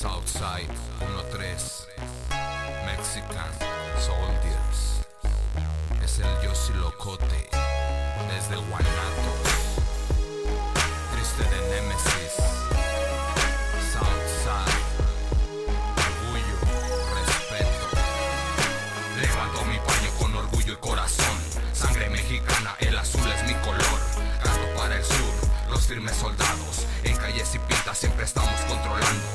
Southside 1-3 Mexican Soldiers Es el Yossi Locote Desde Guanatos. Triste de Nemesis. Southside Orgullo, respeto. Levanto mi paño con orgullo y corazón. Sangre mexicana, el azul es mi color. Canto para el sur, los firmes soldados. En calles y pintas siempre estamos controlando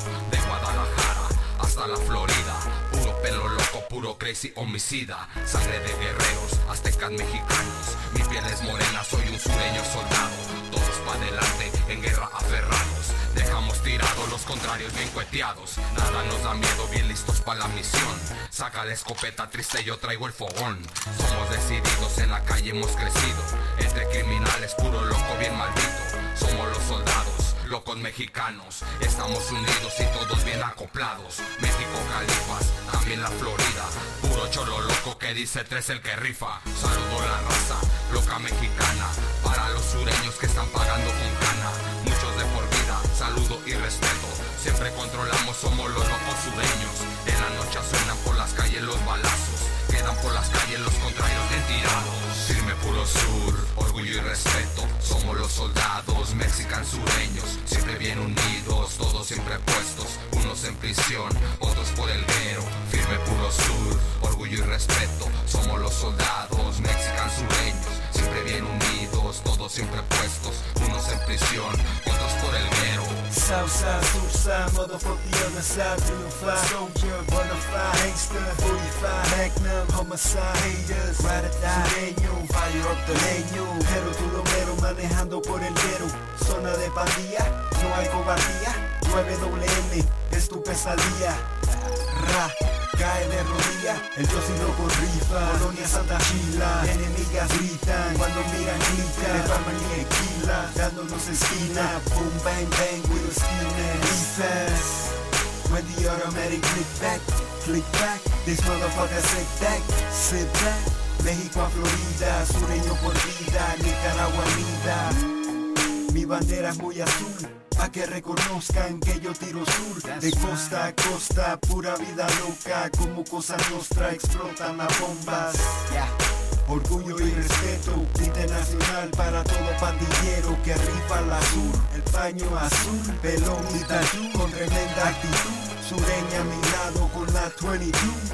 hasta la Florida. Puro pelo loco, puro crazy homicida. Sangre de guerreros, aztecas mexicanos. Mi piel es morena, soy un sureño soldado. Todos pa' adelante, en guerra aferrados. Dejamos tirados los contrarios bien cueteados. Nada nos da miedo, bien listos pa' la misión. Saca la escopeta triste, yo traigo el fogón. Somos decididos, en la calle hemos crecido. Entre criminales, puro loco, bien maldito. Somos los soldados, locos mexicanos. Estamos unidos y todos bien acoplados. México califas, también la Florida. Puro cholo loco que dice tres el que rifa. Saludo la raza, loca mexicana. Para los sureños que están pagando con cana. Muchos de por vida, saludo y respeto. Siempre controlamos, somos los locos sureños. En la noche suenan por las calles los balazos. Quedan por las calles los contrarios bien tirados. Firme puro sur, orgullo y respeto. Somos los soldados, mexican sureños Bien unidos, todos siempre puestos Unos en prisión, otros por el guero Firme puro sur, orgullo y respeto Somos los soldados, mexican sureños Siempre bien unidos, todos siempre puestos Unos en prisión, otros por el guero Southside, Surfside, motherfuck the other side, triunfa Soldier, bonafide, gangster, 45 Magnum, homicide, haters, ride or die. Sureño, fire up the leño Pero tú lo mero manejando por el guero Zona de pandilla, no hay cobardía. 9WM, es tu pesadilla. Ra, cae de rodilla El si loco rifa. Colonia Santa Chila Enemigas gritan Cuando miran gritan De palma ni tequila Dándonos esquina. Boom bang bang with skinner Defense When the automatic click back Click back. This motherfucker sit back Sit back. México a Florida Sureño por vida Nicaragua vida Mi bandera es muy azul a que reconozcan que yo tiro sur. De costa a costa, pura vida loca Como cosa nostra explotan las bombas. Orgullo y respeto internacional para todo pandillero que rifa la sur. El paño azul, pelón y tatú con tremenda actitud. Sureña a mi lado con la 22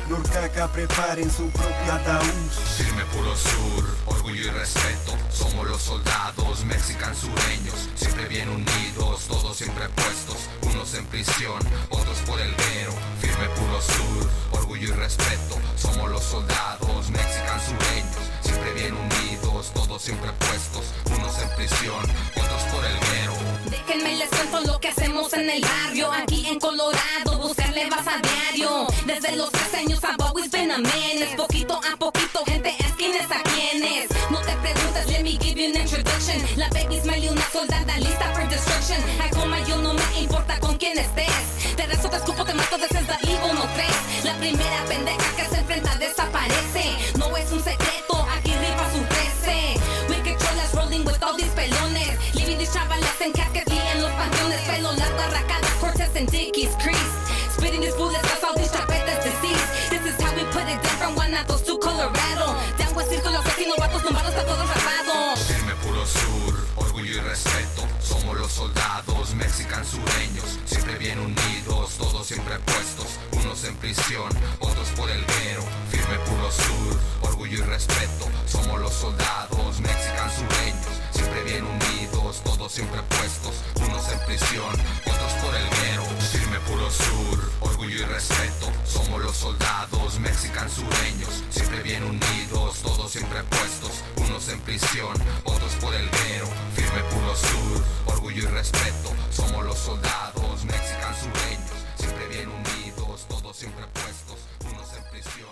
Norcaca preparen su propia ataúd. Firme puro sur, orgullo y respeto. Somos los soldados, mexican sureños Siempre bien unidos, todos siempre puestos. Unos en prisión, otros por el guero Firme puro sur, orgullo y respeto. Somos los soldados, mexican sureños Siempre bien unidos, todos siempre puestos. Unos en prisión, otros por el guero Déjenme les cuento lo que hacemos en el barrio Aquí en Colorado, buscarle vas a diario. Desde los tres años I've always been a menace Poquito a poquito, gente La baby Smiley, una soldada lista for destruction. Ay, coma, yo no me importa con quién estés. Te rezo, te escupo, te mato, is the evil, no tres. La primera pendeja que se enfrenta desaparece. No es un secreto, aquí rifa su 13 Wicked cholas rolling with all these pelones. Leaving these chavalas en casquets y en los panteones. Pelo largo, arracadas, cortes and dickies crease. Spitting these bullets, that's all these chapetas disease This is how we put it down from Guanatos to Colorado sureños Siempre bien unidos, todos siempre puestos Unos en prisión, otros por el guero Firme puro sur, orgullo y respeto. Somos los soldados, mexican sureños. Siempre bien unidos, todos siempre puestos Unos en prisión, otros por el guero Firme puro sur, orgullo y respeto. Somos los soldados, mexican sureños. Siempre bien unidos, todos siempre puestos Unos en prisión, otros por el guero Firme puro sur, orgullo y respeto los soldados, mexican sureños Siempre bien unidos, todos siempre puestos Unos en prisión